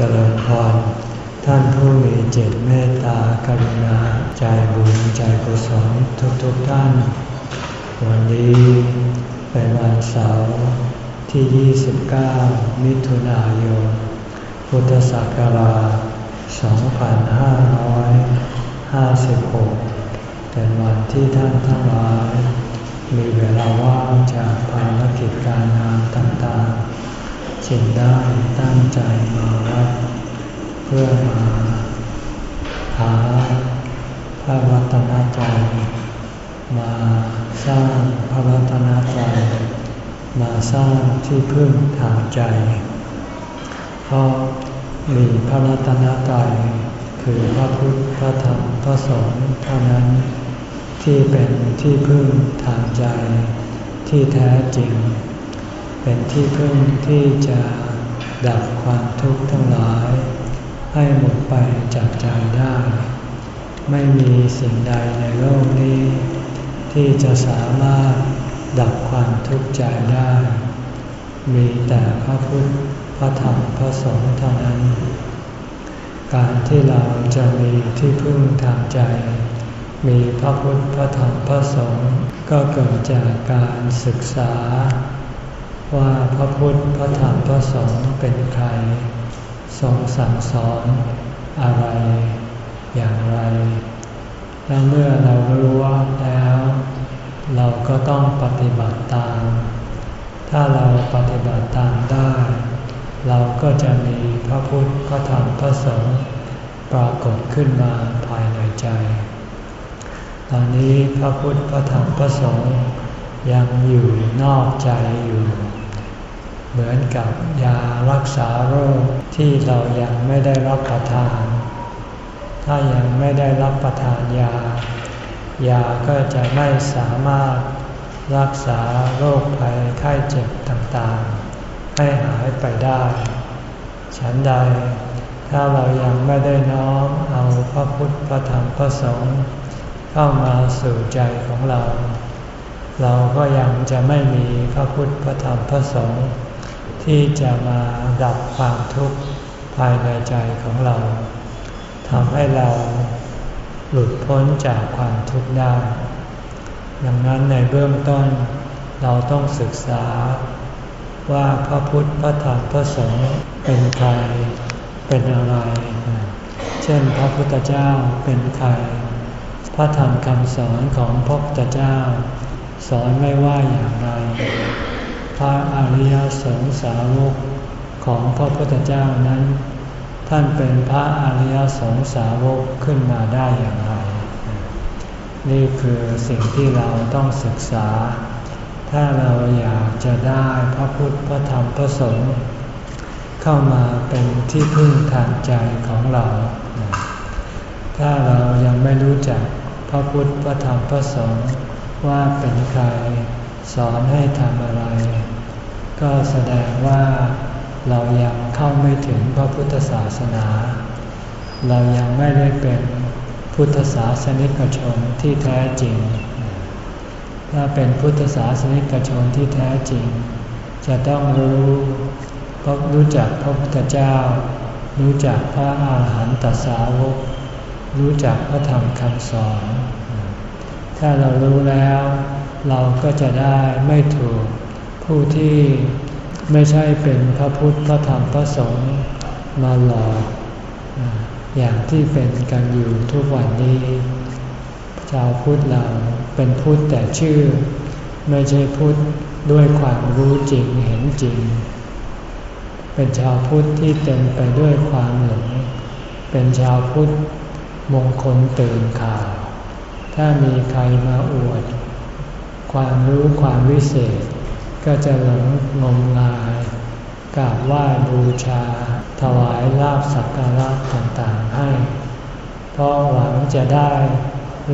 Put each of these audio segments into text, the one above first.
เจริญพรท่านผู้มีเจตเมตตากรุณาใจบุญใจกุศลทุกๆทท่าน วันนี้เป็นวันเสาร์ที่ 29 มิถุนายน พุทธศักราช 2556 เป็นวันที่ท่านทั้งหลาย มีเวลาว่างจากภารกิจการงานต่างๆ จึงได้ตั้งใจมาวัดเพื่อมาหาพระรัตนตรัยมาสร้างพระรัตนตรัยมาสร้างที่พึ่งทางใจ เพราะมีพระรัตนตรัยคือพระพุทธพระธรรมพระสงฆ์เท่านั้นที่เป็นที่พึ่งทางใจที่แท้จริง เป็นที่พึ่งที่จะดับความทุกข์ทั้งหลาย ให้หมดไปจากใจได้ ไม่มีสิ่งใดในโลกนี้ ที่จะสามารถดับความทุกข์ใจได้ มีแต่พระพุทธพระธรรมพระสงฆ์เท่านั้น การที่เราจะมีที่พึ่งทางใจ มีพระพุทธพระธรรมพระสงฆ์ก็เกิดจากการศึกษา ว่าพระพุทธ พระธรรม พระสงฆ์เป็นใคร ทรงสั่งสอนอะไร อย่างไร แล้วเมื่อเรารู้ว่าแล้ว เราก็ต้องปฏิบัติตาม ถ้าเราปฏิบัติตามได้ เราก็จะมีพระพุทธ พระธรรม พระสงฆ์ปรากฏขึ้นมาภายในใจ ตอนนี้พระพุทธ พระธรรม พระสงฆ์ยังอยู่นอกใจอยู่ เหมือนกับยารักษาโรคที่เรายังไม่ได้รับประทาน ถ้ายังไม่ได้รับประทานยา ยาก็จะไม่สามารถรักษาโรคภัยไข้เจ็บต่างๆ ให้หายไปได้ ฉันใด ถ้าเรายังไม่ได้น้อมเอาพระพุทธพระธรรมพระสงฆ์เข้ามาสู่ใจของเรา เราก็ยังจะไม่มีพระพุทธพระธรรมพระสงฆ์ ที่จะมาดับความทุกข์ภายในใจของเราทำให้เราหลุดพ้นจากความทุกข์ได้ดังนั้นในเบื้องต้นเราต้องศึกษาว่าพระพุทธพระธรรมพระสงฆ์เป็นใคร เป็นอะไร เช่นพระพุทธเจ้าเป็นใคร พระธรรมคำสอนของพระพุทธเจ้า สอนไม่ว่าอย่างไร พระอริยสงสาวกของพระพุทธเจ้านั้น ท่านเป็นพระอริยสงสาวกขึ้นมาได้อย่างไร นี่คือสิ่งที่เราต้องศึกษา ถ้าเราอยากจะได้พระพุทธพระธรรมพระสงฆ์เข้ามาเป็นที่พึ่งทางใจของเรา ถ้าเรายังไม่รู้จักพระพุทธพระธรรมพระสงฆ์ว่าเป็นใครสอนให้ทำอะไร ก็แสดงว่าเรายังเข้าไม่ถึงพระพุทธศาสนา เรายังไม่ได้เป็นพุทธศาสนิกชนที่แท้จริง ถ้าเป็นพุทธศาสนิกชนที่แท้จริง จะต้องรู้รู้จักพระพุทธเจ้า รู้จักพระอาหารหันตสาวก รู้จักพระธรรมคำสอน ถ้าเรารู้แล้ว เราก็จะได้ไม่ถูก ผู้ที่ไม่ใช่เป็นพระพุทธพระธรรมพระสงฆ์มาหลอกอย่างที่เป็นกันอยู่ทุกวันนี้ ชาวพุทธเราเป็นพุทธแต่ชื่อ ไม่ใช่พุทธด้วยความรู้จริงเห็นจริง เป็นชาวพุทธที่เต็มไปด้วยความหลงเป็นชาวพุทธมงคลตื่นข่าว ถ้ามีใครมาอวด ความรู้ความวิเศษ ก็จะหลงงมงายกราบไหว้บูชา ถวายลาบสักการะต่างๆให้ เพราะหวังจะได้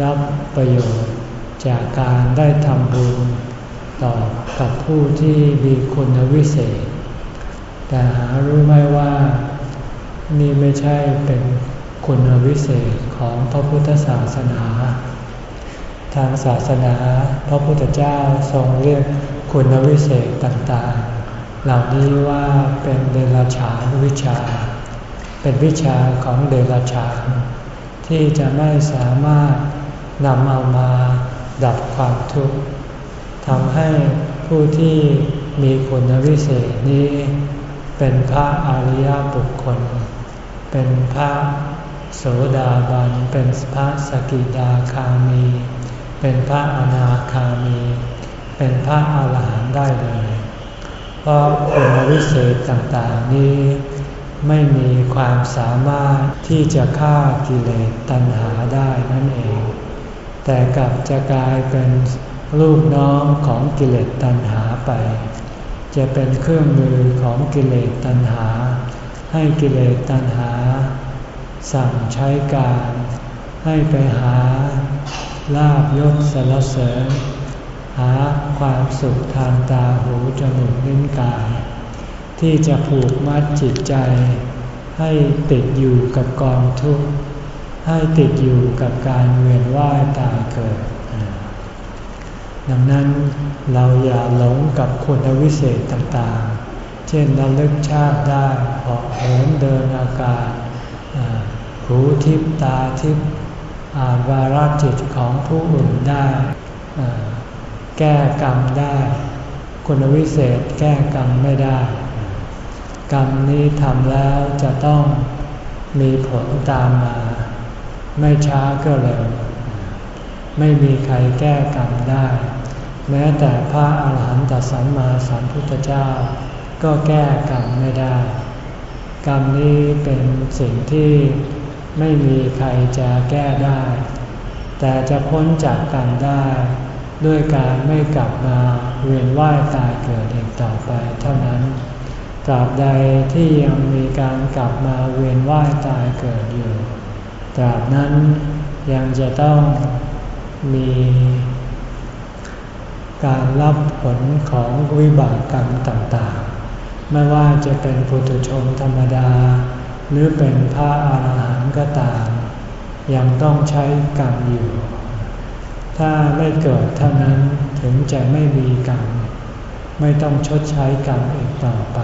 รับประโยชน์จากการได้ทำบุญต่อกับผู้ที่มีคุณวิเศษ แต่หารู้ไหมว่านี่ไม่ใช่เป็นคุณวิเศษของพระพุทธศาสนา ทางศาสนาพระพุทธเจ้าทรงเรียก คุณวิเศษต่างๆ เหล่านี้ว่าเป็นเดรัจฉานวิชา เป็นวิชาของเดรัจฉาน ที่จะไม่สามารถนำเอามาดับความทุกข์ทำให้ผู้ที่มีคุณวิเศษนี้ เป็นพระอริยบุคคล เป็นพระโสดาบัน เป็นพระสกิดาคามี เป็นพระอนาคามี เป็นพระอาหารหันต์ได้เลย เพราะคุณวิเศษต่างๆนี้ ไม่มีความสามารถที่จะฆ่ากิเลสตัณหาได้นั่นเอง แต่กลับจะกลายเป็นลูกน้องของกิเลสตัณหาไป จะเป็นเครื่องมือของกิเลสตัณหา ให้กิเลสตัณหา สั่งใช้การ ให้ไปหาลาบยศสรรเสริญ หาความสุขทางตาหูจมูกลิ้นกาย ที่จะผูกมัดจิตใจ ให้ติดอยู่กับกองทุกข์ ให้ติดอยู่กับการเวียนว่ายตายเกิด ดังนั้นเราอย่าหลงกับคุณวิเศษต่างๆ เช่นระลึกชาติได้เหาะเหินเดินอากาศหูทิพตาทิพอ่านวาระจิตของผู้อื่นได้ แก้กรรมได้ คุณวิเศษแก้กรรมไม่ได้ กรรมนี้ทำแล้วจะต้องมีผลตามมา ไม่ช้าก็เร็ว ไม่มีใครแก้กรรมได้ แม้แต่พระอาหารหันตสัมมาสัมพุทธเจ้า ก็แก้กรรมไม่ได้ กรรมนี้เป็นสิ่งที่ไม่มีใครจะแก้ได้ แต่จะพ้นจากกรรมได้ ด้วยการไม่กลับมาเวียนว่ายตายเกิดอีกต่อไปเท่านั้น ตราบใดที่ยังมีการกลับมาเวียนว่ายตายเกิดอยู่ ตราบนั้นยังจะต้องมีการรับผลของวิบากกรรมต่างๆ ไม่ว่าจะเป็นปุถุชนธรรมดา หรือเป็นพระอาหารหันต์ก็ตาม ยังต้องใช้กรรมอยู่ ถ้าไม่เกิดเท่านั้นถึงจะไม่มีกรรม ไม่ต้องชดใช้กรรมอีกต่อไป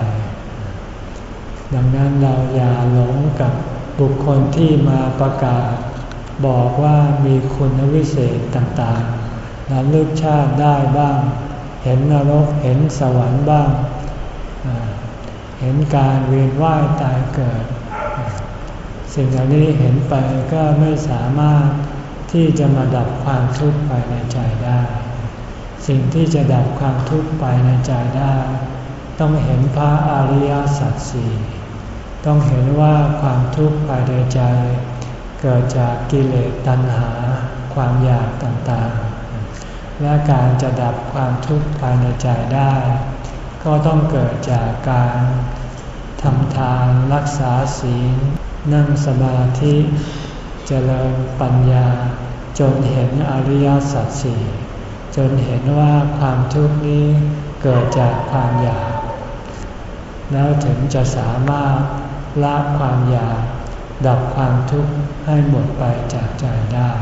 ดังนั้นเราอย่าหลงกับบุคคลที่มาประกาศ บอกว่ามีคุณวิเศษต่างๆนั้นลึกชาติได้บ้าง เห็นนรกเห็นสวรรค์บ้าง เห็นการเวียนว่ายตายเกิด สิ่งเหล่านี้เห็นไปก็ไม่สามารถ ที่จะมาดับความทุกข์ภายในใจได้ สิ่งที่จะดับความทุกข์ภายในใจได้ ต้องเห็นพระอริยสัจสี่ต้องเห็นว่าความทุกข์ภายในใจ เกิดจากกิเลสตัณหา ความอยากต่างๆ และการจะดับความทุกข์ภายในใจได้ ก็ต้องเกิดจากการทำทานรักษาศีล นั่งสมาธิ เจริญปัญญา จนเห็นอริยสัจสี่จนเห็นว่าความทุกข์นี้เกิดจากความอยาก แล้วถึงจะสามารถละความอยาก ดับความทุกข์ให้หมดไปจากใจได้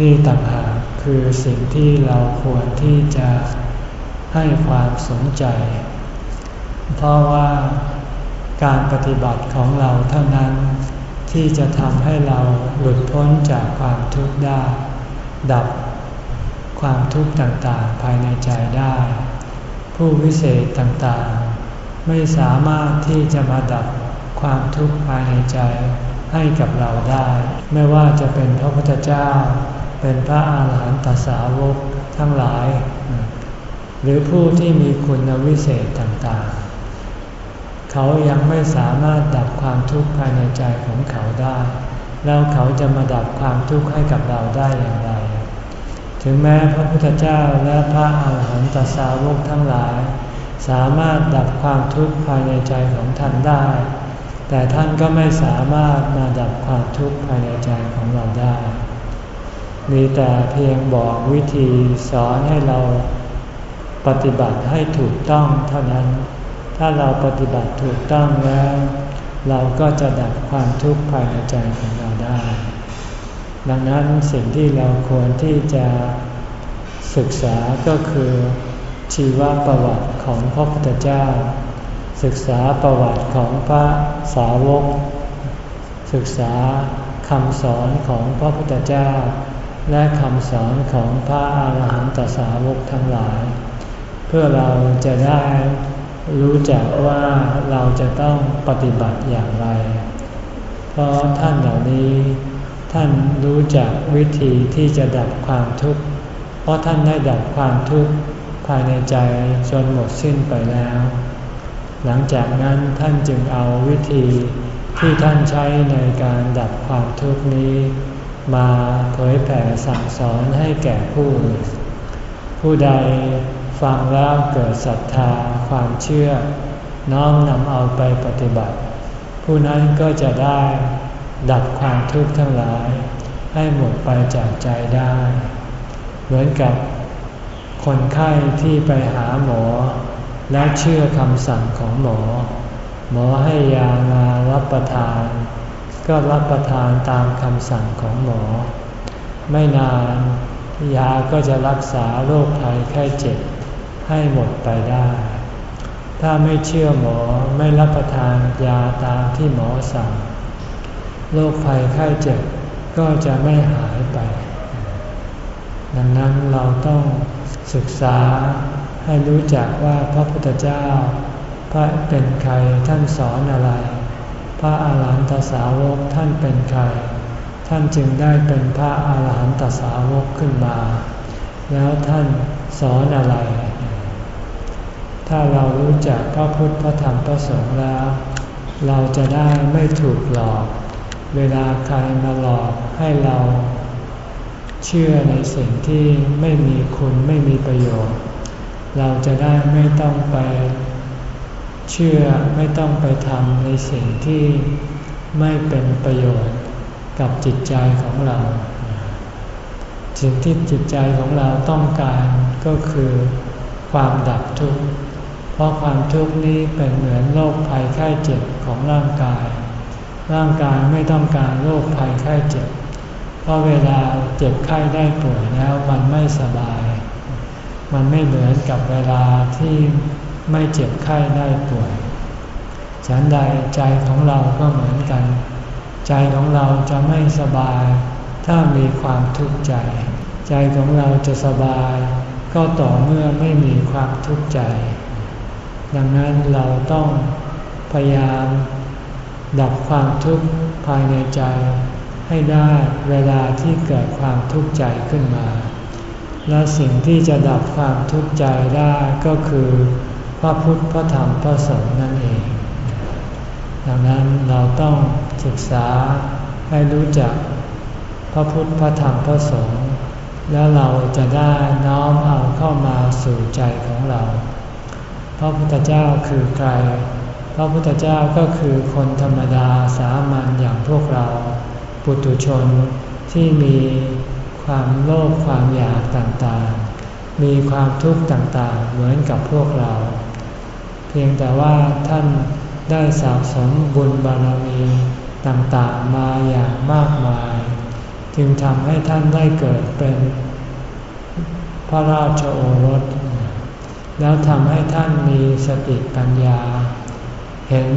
นี่ต่างหากคือสิ่งที่เราควรที่จะให้ความสนใจ เพราะว่าการปฏิบัติของเราเท่านั้น ที่จะทำให้เราหลุดพ้นจากความทุกข์ได้ ดับความทุกข์ต่างๆ ภายในใจได้ ผู้วิเศษต่างๆ ไม่สามารถที่จะมาดับความทุกข์ภายในใจให้กับเราได้ ไม่ว่าจะเป็นพระพุทธเจ้า เป็นพระอาหารหันตสาวกทั้งหลาย หรือผู้ที่มีคุณวิเศษต่างๆ เขายังไม่สามารถดับความทุกข์ภายในใจของเขาได้ แล้วเขาจะมาดับความทุกข์ให้กับเราได้อย่างไร ถึงแม้พระพุทธเจ้าและพระอาหารหันตสาวกทั้งหลาย สามารถดับความทุกข์ภายในใจของท่านได้ แต่ท่านก็ไม่สามารถมาดับความทุกข์ภายในใจของเราได้ มีแต่เพียงบอกวิธีสอนให้เราปฏิบัติให้ถูกต้องเท่านั้น ถ้าเราปฏิบัติถูกต้องแล้ว เราก็จะดับความทุกข์ภายในใจของเราได้ ดังนั้นสิ่งที่เราควรที่จะศึกษาก็คือชีวประวัติของพระพุทธเจ้า ศึกษาประวัติของพระสาวก ศึกษาคำสอนของพระพุทธเจ้า และคำสอนของพระอาหารหันตสาวกทั้งหลาย เพื่อเราจะได้ รู้จักว่าเราจะต้องปฏิบัติอย่างไร เพราะท่านเหล่านี้ ท่านรู้จักวิธีที่จะดับความทุกข์ เพราะท่านได้ดับความทุกข์ภายในใจจนหมดสิ้นไปแล้ว หลังจากนั้นท่านจึงเอาวิธีที่ท่านใช้ในการดับความทุกข์นี้ มาเผยแผ่สั่งสอนให้แก่ผู้ผู้ใด ฟังแล้วเกิดศรัทธาความเชื่อ น้อมนำเอาไปปฏิบัติ ผู้นั้นก็จะได้ดับความทุกข์ทั้งหลาย ให้หมดไปจากใจได้ เหมือนกับคนไข้ที่ไปหาหมอ แล้วเชื่อคำสั่งของหมอ หมอให้ยามารับประทาน ก็รับประทานตามคำสั่งของหมอ ไม่นานยาก็จะรักษาโรคภัยไข้เจ็บ ให้หมดไปได้ ถ้าไม่เชื่อหมอไม่รับประทานยาตามที่หมอสั่งโรคภัยไข้เจ็บก็จะไม่หายไป ดังนั้นเราต้องศึกษาให้รู้จักว่าพระพุทธเจ้า พระเป็นใครท่านสอนอะไร พระอาหารหันตสาวกท่านเป็นใคร ท่านจึงได้เป็นพระอาหารหันตสาวกขึ้นมา แล้วท่านสอนอะไร ถ้าเรารู้จักพระพุทธพระธรรมพระสงฆ์แล้ว เราจะได้ไม่ถูกหลอก เวลาใครมาหลอกให้เราเชื่อในสิ่งที่ไม่มีคุณไม่มีประโยชน์ เราจะได้ไม่ต้องไปเชื่อไม่ต้องไปทำในสิ่งที่ไม่เป็นประโยชน์กับจิตใจของเรา สิ่งที่จิตใจของเราต้องการก็คือความดับทุกข์ เพราะความทุกข์นี้เป็นเหมือนโรคภัยไข้เจ็บของร่างกาย ร่างกายไม่ต้องการโรคภัยไข้เจ็บ เพราะเวลาเจ็บไข้ได้ป่วยแล้วมันไม่สบาย มันไม่เหมือนกับเวลาที่ไม่เจ็บไข้ได้ป่วย ฉันใดใจของเราก็เหมือนกัน ใจของเราจะไม่สบาย ถ้ามีความทุกข์ใจ ใจของเราจะสบาย ก็ต่อเมื่อไม่มีความทุกข์ใจ ดังนั้นเราต้องพยายามดับความทุกข์ภายในใจ ให้ได้เวลาที่เกิดความทุกข์ใจขึ้นมา และสิ่งที่จะดับความทุกข์ใจได้ก็คือพระพุทธพระธรรมพระสงฆ์นั่นเอง ดังนั้นเราต้องศึกษาให้รู้จักพระพุทธพระธรรมพระสงฆ์แล้วเราจะได้น้อมเอาเข้ามาสู่ใจของเรา พระพุทธเจ้าคือใคร พระพุทธเจ้าก็คือคนธรรมดาสามัญอย่างพวกเรา ปุถุชนที่มีความโลภความอยากต่างๆ มีความทุกข์ต่างๆ เหมือนกับพวกเรา เพียงแต่ว่าท่านได้สะสมบุญบารมีต่างๆมาอย่างมากมาย จึงทำให้ท่านได้เกิดเป็นพระราชโอรส แล้วทำให้ท่านมีสติปัญญา เห็น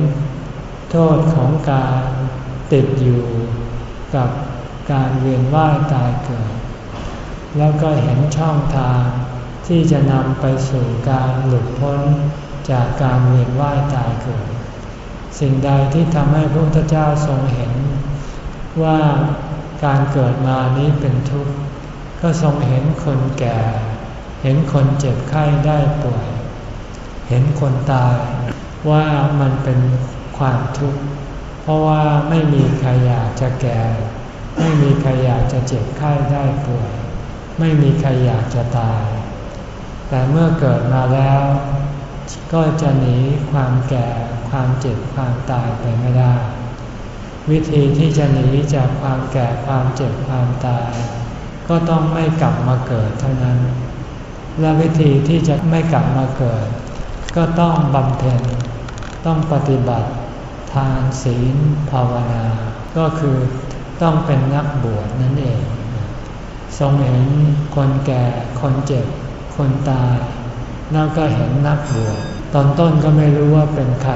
โทษของการติดอยู่กับการเวียนว่ายตายเกิด แล้วก็เห็นช่องทางที่จะนำไปสู่การหลุดพ้นจากการเวียนว่ายตายเกิด สิ่งใดที่ทำให้พระพุทธเจ้าทรงเห็น ว่าการเกิดมานี้เป็นทุกข์ ก็ทรงเห็นคนแก่ ห็นคนเจ็บไข้ได้ป่วย เห็นคนตาย ว่ามันเป็นความทุกข์ เพราะว่าไม่มีใครอยากจะแก่ ไม่มีใครอยากจะเจ็บไข้ได้ป่วย ไม่มีใครอยากจะตาย แต่เมื่อเกิดมาแล้ว ก็จะหนีความแก่ ความเจ็บ ความตายไปไม่ได้ วิธีที่จะหนีจากความแก่ ความเจ็บ ความตาย ก็ต้องไม่กลับมาเกิดเท่านั้น และวิธีที่จะไม่กลับมาเกิด ก็ต้องบำเพ็ญต้องปฏิบัติทานศีลภาวนา ก็คือต้องเป็นนักบวชนั่นเอง ทรงเห็นคนแก่คนเจ็บ คนตาย แล้วก็เห็นนักบวชตอนต้นก็ไม่รู้ว่าเป็นใคร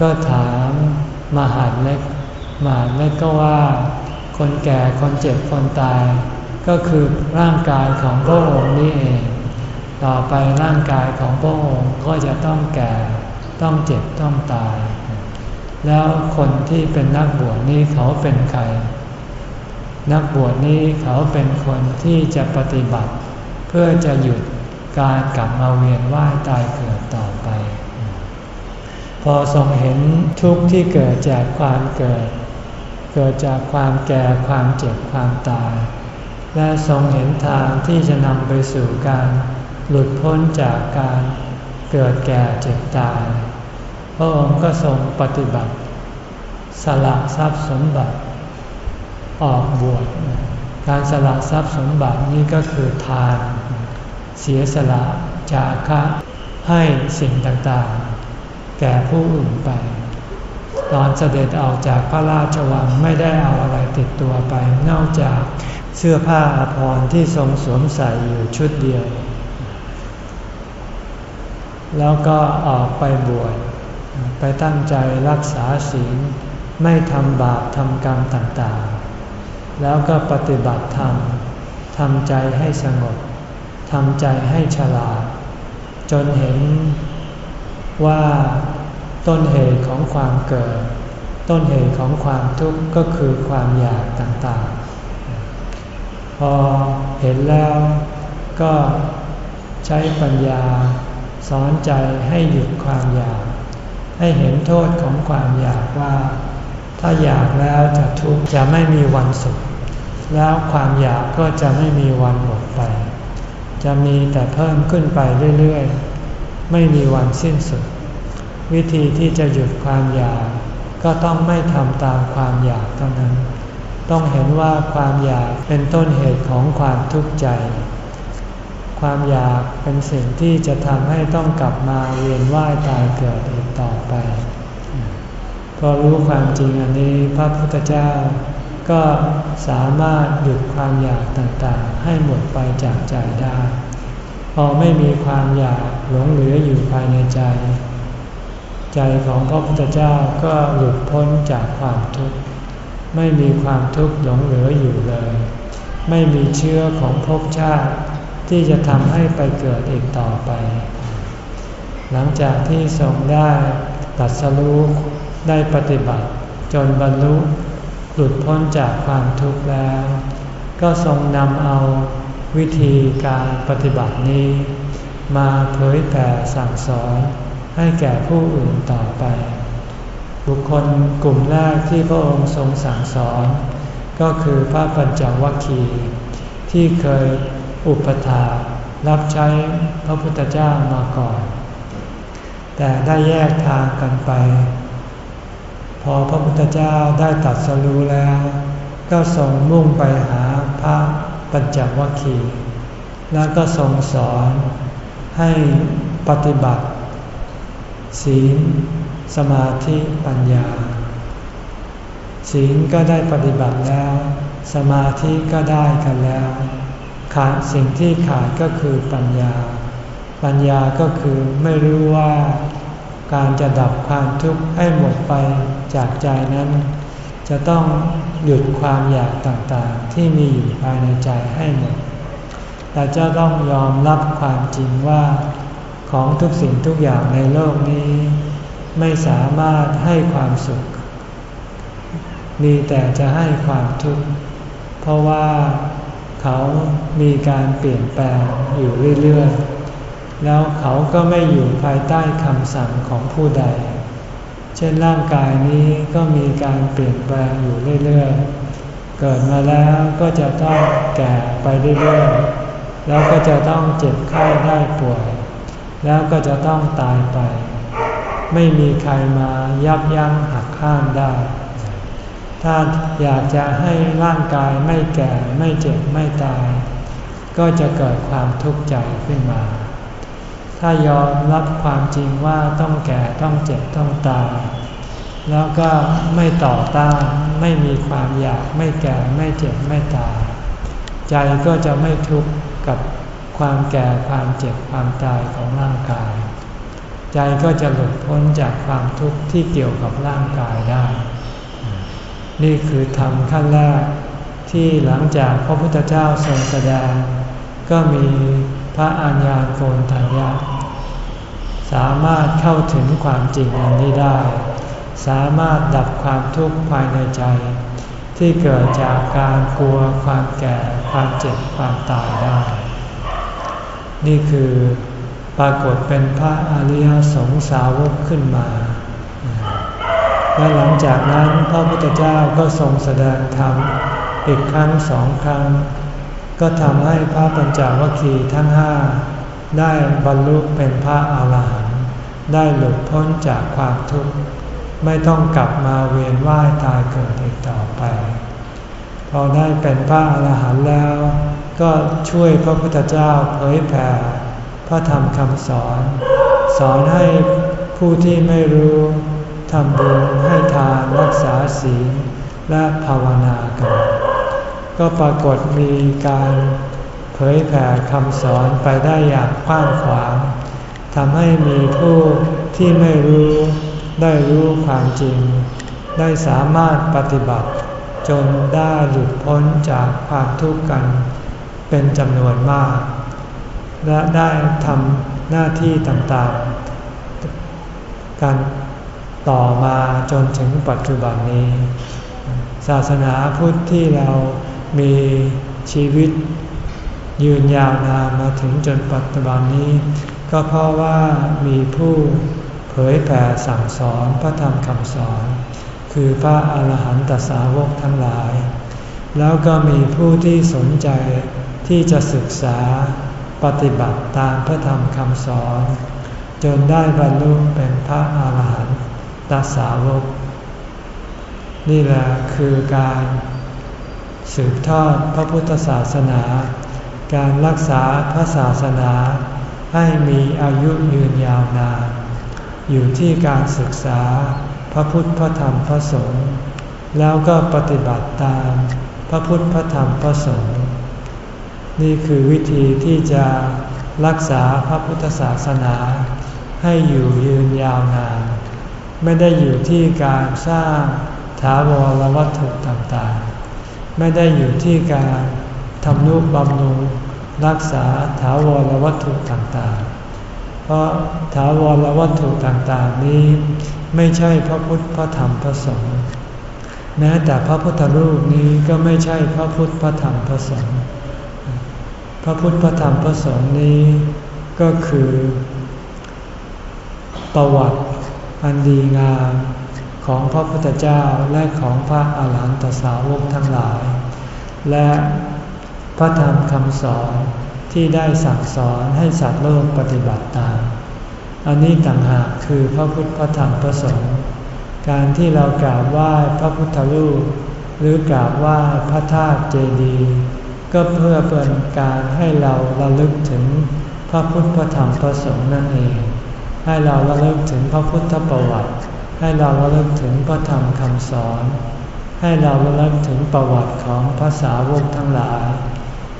ก็ถามมหาดเล็กมหาดเล็กก็ว่า คนแก่คนเจ็บคนตาย ก็คือร่างกายของพระองค์นี่เอง ต่อไปร่างกายของพระองค์ก็จะต้องแก่ ต้องเจ็บ ต้องตาย แล้วคนที่เป็นนักบวชนี้เขาเป็นใคร นักบวชนี้เขาเป็นคนที่จะปฏิบัติ เพื่อจะหยุดการกลับมาเวียนว่ายตายเกิดต่อไป พอทรงเห็นทุกข์ที่เกิดจากความเกิด เกิดจากความแก่ความเจ็บความตาย และทรงเห็นทางที่จะนำไปสู่การ หลุดพ้นจากการเกิดแก่เจ็บตาย พระองค์ก็ทรงปฏิบัติ สละทรัพย์สมบัติ ออกบวช การสละทรัพย์สมบัตินี้ก็คือทาน เสียสละจาคะให้สิ่งต่างๆ แก่ผู้อื่นไป ตอนเสด็จออกจากพระราชวังไม่ได้เอาอะไรติดตัวไป นอกจากเสื้อผ้าอาภรณ์ที่ทรงสวมใส่อยู่ชุดเดียว แล้วก็ออกไปบวชไปตั้งใจรักษาศีลไม่ทำบาปทำกรรมต่างๆ แล้วก็ปฏิบัติธรรมทำใจให้สงบทำใจให้ฉลาด จนเห็นว่าต้นเหตุของความเกิด ต้นเหตุของความทุกข์ก็คือความอยากต่างๆ พอเห็นแล้วก็ใช้ปัญญา สอนใจให้หยุดความอยาก ให้เห็นโทษของความอยากว่า ถ้าอยากแล้วจะทุกข์จะไม่มีวันสุข แล้วความอยากก็จะไม่มีวันหมดไป จะมีแต่เพิ่มขึ้นไปเรื่อยๆ ไม่มีวันสิ้นสุด วิธีที่จะหยุดความอยาก ก็ต้องไม่ทำตามความอยากเท่านั้น ต้องเห็นว่าความอยากเป็นต้นเหตุของความทุกข์ใจ ความอยากเป็นสิ่งที่จะทำให้ต้องกลับมาเวียนว่ายตายเกิดอีกต่อไปพอรู้ความจริงอันนี้พระพุทธเจ้า ก็สามารถหยุดความอยากต่างๆ ให้หมดไปจากใจได้ พอไม่มีความอยากหลงเหลืออยู่ภายในใจ ใจของพระพุทธเจ้าก็หลุดพ้นจากความทุกข์ไม่มีความทุกข์หลงเหลืออยู่เลย ไม่มีเชื้อของภพชาติ ที่จะทำให้ไปเกิดอีกต่อไป หลังจากที่ทรงได้ตัดสรู้ได้ปฏิบัติ จนบรรลุหลุดพ้นจากความทุกข์แล้ว ก็ทรงนำเอาวิธีการปฏิบัตินี้ มาเผยแผ่สั่งสอนให้แก่ผู้อื่นต่อไป บุคคลกลุ่มแรกที่พระองค์ทรงสั่งสอน ก็คือพระปัญจวัคคีย์ที่เคย อุปถารับใช้พระพุทธเจ้ามาก่อน แต่ได้แยกทางกันไป พอพระพุทธเจ้าได้ตัดสรู้แล้ว ก็ทรงมุ่งไปหาพระปัญจวัคคีย์แล้วก็ทรงสอนให้ปฏิบัติ ศีล สมาธิปัญญา ศีลก็ได้ปฏิบัติแล้ว สมาธิก็ได้กันแล้ว ขาดสิ่งที่ขาดก็คือปัญญา ปัญญาก็คือไม่รู้ว่าการจะดับความทุกข์ให้หมดไปจากใจนั้น จะต้องหยุดความอยากต่างๆ ที่มีอยู่ภายในใจให้หมดแต่จะต้องยอมรับความจริงว่าของทุกสิ่งทุกอย่างในโลกนี้ ไม่สามารถให้ความสุข มีแต่จะให้ความทุกข์เพราะว่า เขามีการเปลี่ยนแปลงอยู่เรื่อยๆ แล้วเขาก็ไม่อยู่ภายใต้คำสั่งของผู้ใด เช่นร่างกายนี้ก็มีการเปลี่ยนแปลงอยู่เรื่อยๆ เกิดมาแล้วก็จะต้องแก่ไปเรื่อยๆ แล้วก็จะต้องเจ็บไข้ได้ป่วย แล้วก็จะต้องตายไป ไม่มีใครมายับยั้งหักข้ามได้ ถ้าอยากจะให้ร่างกายไม่แก่ไม่เจ็บไม่ตาย ก็จะเกิดความทุกข์ใจขึ้นมา ถ้ายอมรับความจริงว่าต้องแก่ต้องเจ็บต้องตาย แล้วก็ไม่ต่อต้านไม่มีความอยากไม่แก่ไม่เจ็บไม่ตาย ใจก็จะไม่ทุกข์กับความแก่ความเจ็บความตายของร่างกาย ใจก็จะหลุดพ้นจากความทุกข์ที่เกี่ยวกับร่างกายได้ นี่คือธรรมขั้นแรก ที่หลังจากพระพุทธเจ้าทรงแสดง ก็มีพระอัญญาโกณทัญญาสามารถเข้าถึงความจริงอันนี้ได้ สามารถดับความทุกข์ภายในใจ ที่เกิดจากการกลัวความแก่ความเจ็บความตายได้ นี่คือปรากฏเป็นพระอริยสงสาวกขึ้นมา และหลังจากนั้นพระพุทธเจ้าก็ทรงแสดงธรรมอีกครั้งสองครั้ง ก็ทำให้พระปัญจวัคคีย์ทั้งห้าได้บรรลุเป็นพระอาหารหันต์ได้หลุดพ้นจากความทุกข์ไม่ต้องกลับมาเวียนว่ายตายเกิดอีกต่อไป พอได้เป็นพระอาหารหันต์แล้ว ก็ช่วยพระพุทธเจ้าเผยแผ่พระธรรมคำสอน สอนให้ผู้ที่ไม่รู้ ทำบุญให้ทานรักษาศีลและภาวนากัน ก็ปรากฏมีการเผยแผ่คำสอนไปได้อย่างกว้างขวางทำให้มีผู้ที่ไม่รู้ได้รู้ความจริง ได้สามารถปฏิบัติ จนได้หลุดพ้นจากความทุกข์กัน เป็นจำนวนมาก และได้ทำหน้าที่ต่างๆกัน ต่อมาจนถึงปัจจุบันนี้ ศาสนาพุทธที่เรามีชีวิตยืนยาวนานมาถึงจนปัจจุบันนี้ ก็เพราะว่ามีผู้เผยแผ่สั่งสอนพระธรรมคำสอน คือพระอาหารหันตสาวกทั้งหลาย แล้วก็มีผู้ที่สนใจที่จะศึกษาปฏิบัติตามพระธรรมคำสอน จนได้บรรลุเป็นพระอาหารหันต สาวก นี่แหละคือการสืบทอดพระพุทธศาสนา การรักษาพระศาสนาให้มีอายุยืนยาวนานอยู่ที่การศึกษาพระพุทธพระธรรมพระสงฆ์แล้วก็ปฏิบัติตามพระพุทธพระธรรมพระสงฆ์นี่คือวิธีที่จะรักษาพระพุทธศาสนาให้อยู่ยืนยาวนาน ไม่ได้อยู่ที่การสร้างถาวรวัตถุต่างๆ ไม่ได้อยู่ที่การทำนุบำรุงรักษาถาวรวัตถุต่างๆ เพราะถาวรวัตถุต่างๆ นี้ไม่ใช่พระพุทธพระธรรมพระสงฆ์แม้แต่พระพุทธรูปนี้ก็ไม่ใช่พระพุทธพระธรรมพระสงฆ์พระพุทธพระธรรมพระสงฆ์นี้ก็คือ ประวัติ อันดีงามของพระพุทธเจ้าและของพระอาหารหันตสาวกทั้งหลาย และพระธรรมคำสอนที่ได้สั่งสอนให้สัตว์โลกปฏิบัติตาม อันนี้ต่างหากคือพระพุทธพระธรรมพระสงฆ์การที่เรากราบไหว้พระพุทธรูป หรือกราบไหว้พระธาตุเจดีย์ก็เพื่อเป็นการให้เราระลึกถึงพระพุทธพระธรรมพระสงฆ์นั่นเอง ให้เราระลึกถึงพระพุทธประวัติ ให้เราระลึกถึงพระธรรมคำสอน ให้เราระลึกถึงประวัติของภาษาวกทั้งหลาย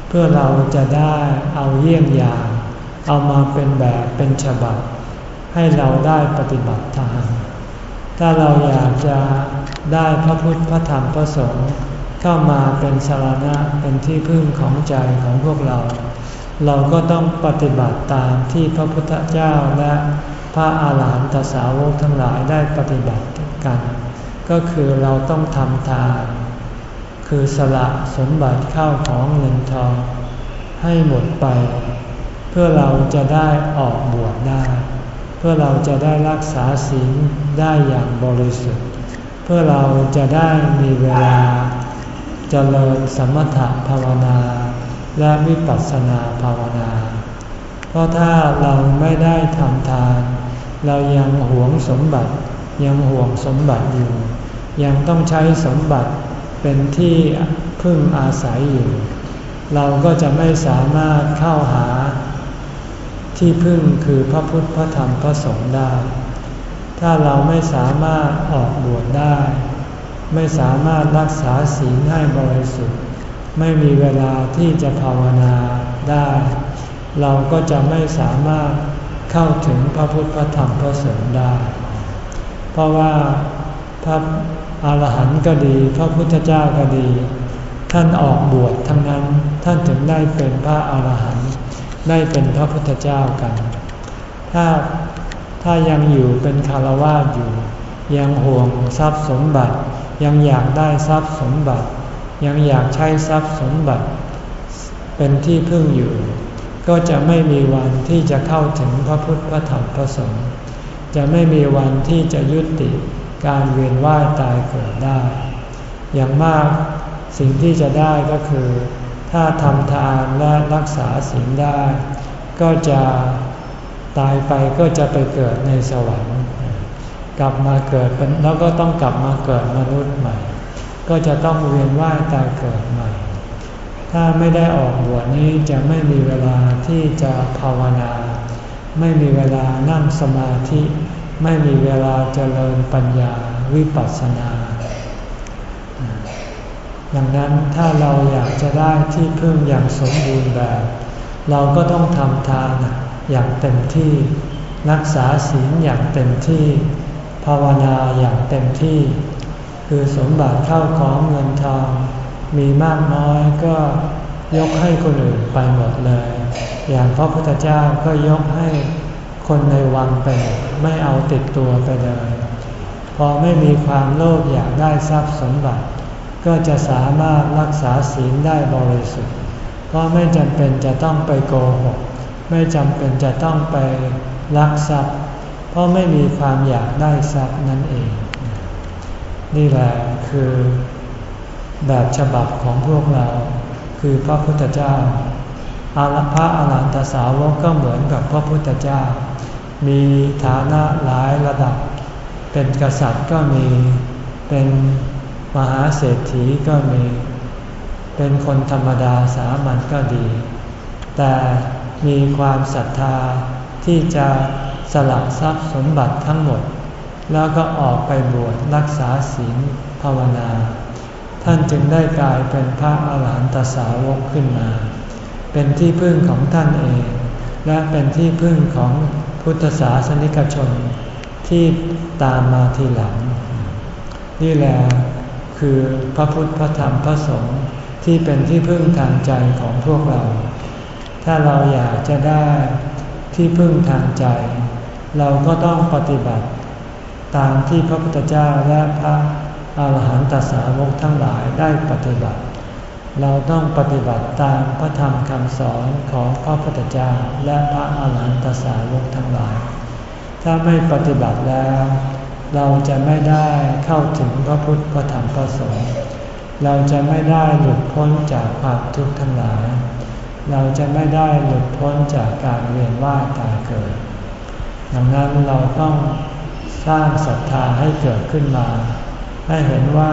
เพื่อเราจะได้เอาเยี่ยงอย่าง เอามาเป็นแบบเป็นฉบับ ให้เราได้ปฏิบัติตามถ้าเราอยากจะได้พระพุทธพระธรรมพระสงฆ์เข้ามาเป็นสารณะเป็นที่พึ่งของใจของพวกเรา เราก็ต้องปฏิบัติตามที่พระพุทธเจ้าและ พระอาหารหันตสาวกทั้งหลายได้ปฏิบัติกัน ก็คือเราต้องทำทาน คือสละสมบัติเข้าของเงินทอง ให้หมดไป เพื่อเราจะได้ออกบวชได้ เพื่อเราจะได้รักษาศีลได้อย่างบริสุทธิ์ เพื่อเราจะได้มีเวลาเจริญสมถะภาวนา และวิปัสสนาภาวนา เพราะถ้าเราไม่ได้ทำทาน เรายังหวงสมบัติยังห่วงสมบัติอยู่ ยังต้องใช้สมบัติเป็นที่พึ่งอาศัยอยู่ เราก็จะไม่สามารถเข้าหา ที่พึ่งคือพระพุทธพระธรรมพระสงฆ์ได้ ถ้าเราไม่สามารถออกบวชได้ ไม่สามารถรักษาศีลให้บริสุทธิ์ ไม่มีเวลาที่จะภาวนาได้ เราก็จะไม่สามารถ เข้าถึงพระพุทธพระธรรมพระสงฆ์ได้ เพราะว่าพระอาหารหันต์ก็ดี พระพุทธเจ้าก็ดี ท่านออกบวชทั้งนั้นท่านถึงได้เป็นพระอาหารหันต์ได้เป็นพระพุทธเจ้ากัน ถ้าถ้ายังอยู่เป็นคารวะอยู่ ยังห่วงทรัพย์สมบัติ ยังอยากได้ทรัพย์สมบัติ ยังอยากใช้ทรัพย์สมบัติ เป็นที่พึ่งอยู่ ก็จะไม่มีวันที่จะเข้าถึงพระพุทธพระธรรมพระสงฆ์จะไม่มีวันที่จะยุติการเวียนว่ายตายเกิดได้ อย่างมากสิ่งที่จะได้ก็คือ ถ้าทำทานและรักษาศีลได้ ก็จะตายไปก็จะไปเกิดในสวรรค์ กลับมาเกิดแล้วก็ต้องกลับมาเกิดมนุษย์ใหม่ ก็จะต้องเวียนว่ายตายเกิดใหม่ ถ้าไม่ได้ออกบวชนี้จะไม่มีเวลาที่จะภาวนา ไม่มีเวลานั่งสมาธิ ไม่มีเวลาเจริญปัญญาวิปัสสนา ดังนั้นถ้าเราอยากจะได้ที่พึ่งอย่างสมบูรณ์แบบ เราก็ต้องทำทานอย่างเต็มที่รักษาศีลอย่างเต็มที่ ภาวนาอย่างเต็มที่ คือสมบัติเข้าของเงินทอง มีมากน้อยก็ยกให้คนอื่นไปหมดเลย อย่างพระพุทธเจ้าก็ยกให้คนในวังไปไม่เอาติดตัวไปเลย พอไม่มีความโลภอยากได้ทรัพย์สมบัติ ก็จะสามารถรักษาศีลได้บริสุทธิ์ เพราะไม่จำเป็นจะต้องไปโกหก ไม่จำเป็นจะต้องไปลักทรัพย์ เพราะไม่มีความอยากได้ทรัพย์นั่นเอง นี่แหละคือ แบบฉบับของพวกเรา คือพระพุทธเจ้าอาลพระอาลันตสาวกก็เหมือนกับพระพุทธเจ้า มีฐานะหลายระดับ เป็นกษัตริย์ก็มี เป็นมหาเศรษฐีก็มี เป็นคนธรรมดาสามัญก็ดี แต่มีความศรัทธาที่จะสละทรัพย์สมบัติทั้งหมด แล้วก็ออกไปบวชรักษาศีลภาวนา ท่านจึงได้กลายเป็นพระอาหารหันตสาวกขึ้นมา เป็นที่พึ่งของท่านเอง และเป็นที่พึ่งของพุทธศาสนิกชนที่ตามมาทีหลัง นี่แหละคือพระพุทธพระธรรมพระสงฆ์ที่เป็นที่พึ่งทางใจของพวกเรา ถ้าเราอยากจะได้ที่พึ่งทางใจ เราก็ต้องปฏิบัติ ตามที่พระพุทธเจ้าและพระ อรหันตสาวกทั้งหลายได้ปฏิบัติ เราต้องปฏิบัติตามพระธรรมคำสอนของพระพุทธเจ้าและพระอาหารหันตสาวกทั้งหลาย ถ้าไม่ปฏิบัติแล้ว เราจะไม่ได้เข้าถึงพระพุทธพระธรรมพระสงฆ์เราจะไม่ได้หลุดพ้นจากความทุกข์ทั้งหลาย เราจะไม่ได้หลุดพ้นจากการเวียนว่ายตายเกิด ดังนั้นเราต้องสร้างศรัทธาให้เกิดขึ้นมา ให้เห็นว่า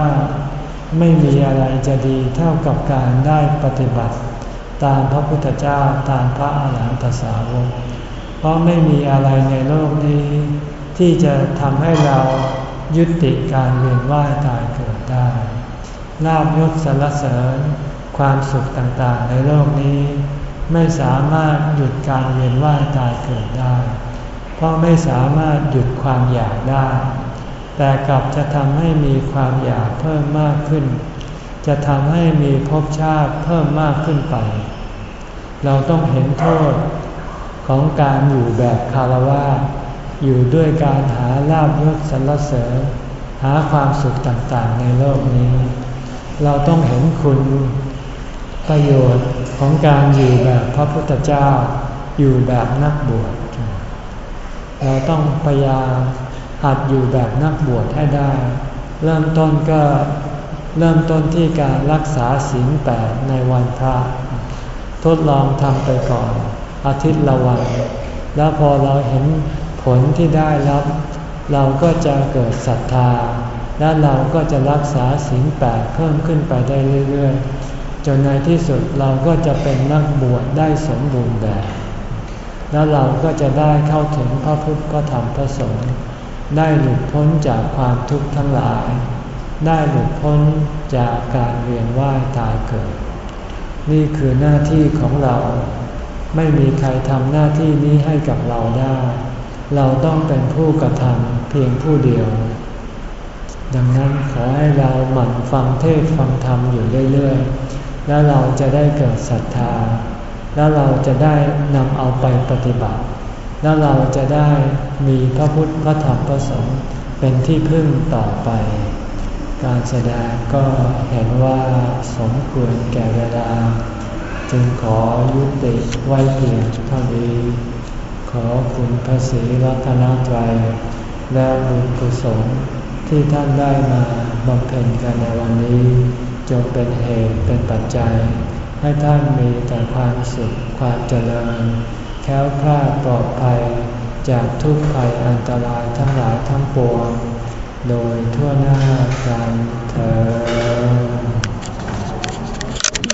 ไม่มีอะไรจะดีเท่ากับการได้ปฏิบัติ ตามพระพุทธเจ้าตามพระอาหารหันตสาวก เพราะไม่มีอะไรในโลกนี้ ที่จะทำให้เรายุติการเวียนว่ายตายเกิดได้ลาบยศสรรเสริญ ความสุขต่างๆ ในโลกนี้ ไม่สามารถหยุดการเวียนว่ายตายเกิดได้ เพราะไม่สามารถหยุดความอยากได้ แต่กลับจะทำให้มีความอยากเพิ่มมากขึ้น จะทำให้มีภพชาติเพิ่มมากขึ้นไป เราต้องเห็นโทษของการอยู่แบบคารวะอยู่ด้วยการหาลาบยศสรรเสริญ หาความสุขต่างๆในโลกนี้ เราต้องเห็นคุณประโยชน์ของการอยู่แบบพระพุทธเจ้า อยู่แบบนักบวชเราต้องพยายาม หัดอยู่แบบนักบวชให้ได้ เริ่มต้นก็เริ่มต้นที่การรักษาศีลแปดในวันพระ ทดลองทำไปก่อน อาทิตย์ละวัน แล้วพอเราเห็นผลที่ได้รับ เราก็จะเกิดศรัทธา และเราก็จะรักษาศีลแปดเพิ่มขึ้นไปได้เรื่อยๆ จนในที่สุดเราก็จะเป็นนักบวชได้สมบูรณ์แบบ แล้วเราก็จะได้เข้าถึงพระพุทธพระธรรมพระสงฆ์ ได้หลุดพ้นจากความทุกข์ทั้งหลาย ได้หลุดพ้นจากการเวียนว่ายตายเกิด นี่คือหน้าที่ของเรา ไม่มีใครทำหน้าที่นี้ให้กับเราได้ เราต้องเป็นผู้กระทำเพียงผู้เดียว ดังนั้นขอให้เราหมั่นฟังเทศฟังธรรมอยู่เรื่อยๆ แล้วเราจะได้เกิดศรัทธา แล้วเราจะได้นำเอาไปปฏิบัติ แล้วเราจะได้มีพระพุทธพระธรรมพระสงฆ์เป็นที่พึ่งต่อไป การแสดงก็เห็นว่าสมควรแก่เวลา จึงขอยุติไว้เพียงเท่านี้ขอคุณพระศรีรัตนตรัยและบุญกุศลที่ท่านได้มาบำเพ็ญกันในวันนี้ จงเป็นเหตุเป็นปัจจัย ให้ท่านมีแต่ความสุขความเจริญ แค้วคลาดปลอดภัยจากทุกภัยอันตรายทั้งหลายทั้งปวง โดยทั่วหน้ากันเธอ